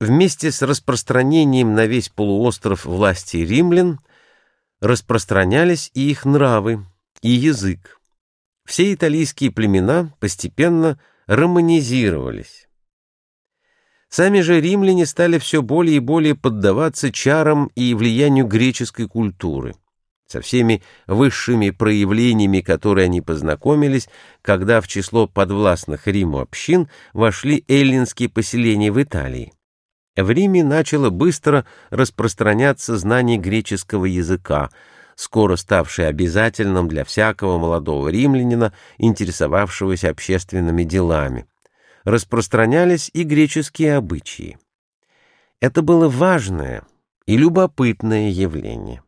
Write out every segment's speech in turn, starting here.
Вместе с распространением на весь полуостров власти римлян распространялись и их нравы, и язык. Все итальянские племена постепенно романизировались. Сами же римляне стали все более и более поддаваться чарам и влиянию греческой культуры, со всеми высшими проявлениями, которые они познакомились, когда в число подвластных Риму общин вошли эллинские поселения в Италии. В Риме начало быстро распространяться знание греческого языка, скоро ставшее обязательным для всякого молодого римлянина, интересовавшегося общественными делами. Распространялись и греческие обычаи. Это было важное и любопытное явление.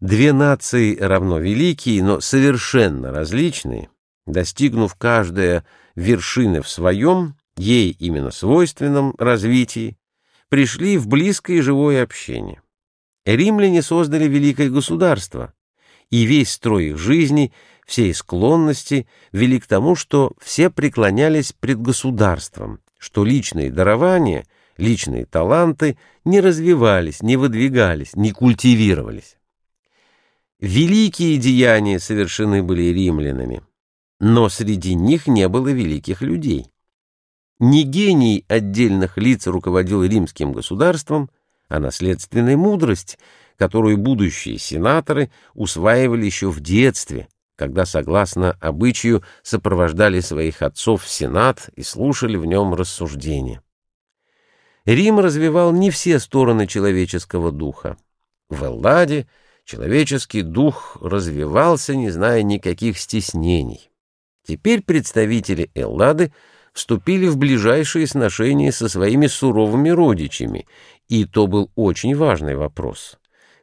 Две нации равно великие, но совершенно различные, достигнув каждая вершины в своем, ей именно свойственном развитии, пришли в близкое и живое общение. Римляне создали великое государство, и весь строй их жизни, все их склонности вели к тому, что все преклонялись пред государством, что личные дарования, личные таланты не развивались, не выдвигались, не культивировались. Великие деяния совершены были римлянами, но среди них не было великих людей. Не гений отдельных лиц руководил римским государством, а наследственная мудрость, которую будущие сенаторы усваивали еще в детстве, когда, согласно обычаю, сопровождали своих отцов в Сенат и слушали в нем рассуждения. Рим развивал не все стороны человеческого духа. В Элладе человеческий дух развивался, не зная никаких стеснений. Теперь представители Эллады — вступили в ближайшие сношения со своими суровыми родичами, и то был очень важный вопрос.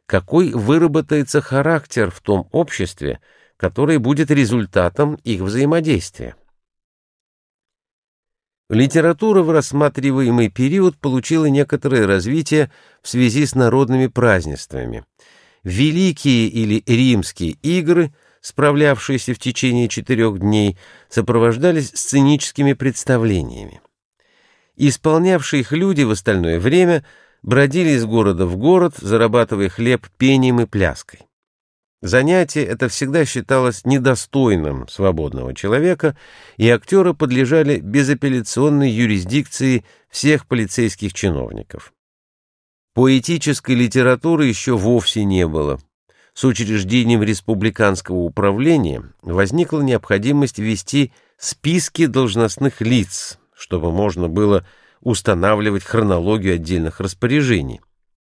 Какой выработается характер в том обществе, которое будет результатом их взаимодействия? Литература в рассматриваемый период получила некоторое развитие в связи с народными празднествами. Великие или римские игры – справлявшиеся в течение четырех дней, сопровождались сценическими представлениями. Исполнявшие их люди в остальное время бродили из города в город, зарабатывая хлеб пением и пляской. Занятие это всегда считалось недостойным свободного человека, и актеры подлежали безапелляционной юрисдикции всех полицейских чиновников. Поэтической литературы еще вовсе не было, с учреждением республиканского управления возникла необходимость ввести списки должностных лиц, чтобы можно было устанавливать хронологию отдельных распоряжений.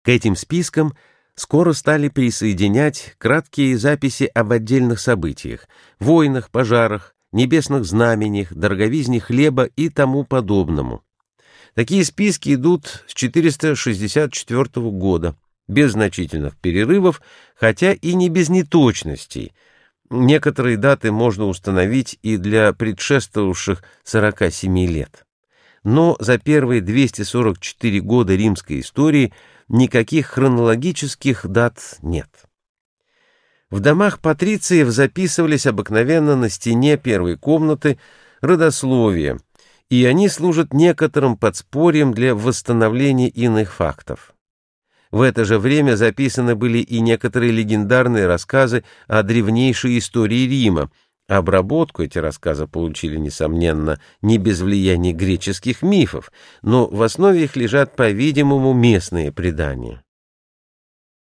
К этим спискам скоро стали присоединять краткие записи об отдельных событиях, войнах, пожарах, небесных знамениях, дороговизне хлеба и тому подобному. Такие списки идут с 464 года без значительных перерывов, хотя и не без неточностей. Некоторые даты можно установить и для предшествовавших 47 лет. Но за первые 244 года римской истории никаких хронологических дат нет. В домах патрициев записывались обыкновенно на стене первой комнаты родословия, и они служат некоторым подспорьем для восстановления иных фактов. В это же время записаны были и некоторые легендарные рассказы о древнейшей истории Рима. Обработку эти рассказы получили, несомненно, не без влияния греческих мифов, но в основе их лежат, по-видимому, местные предания.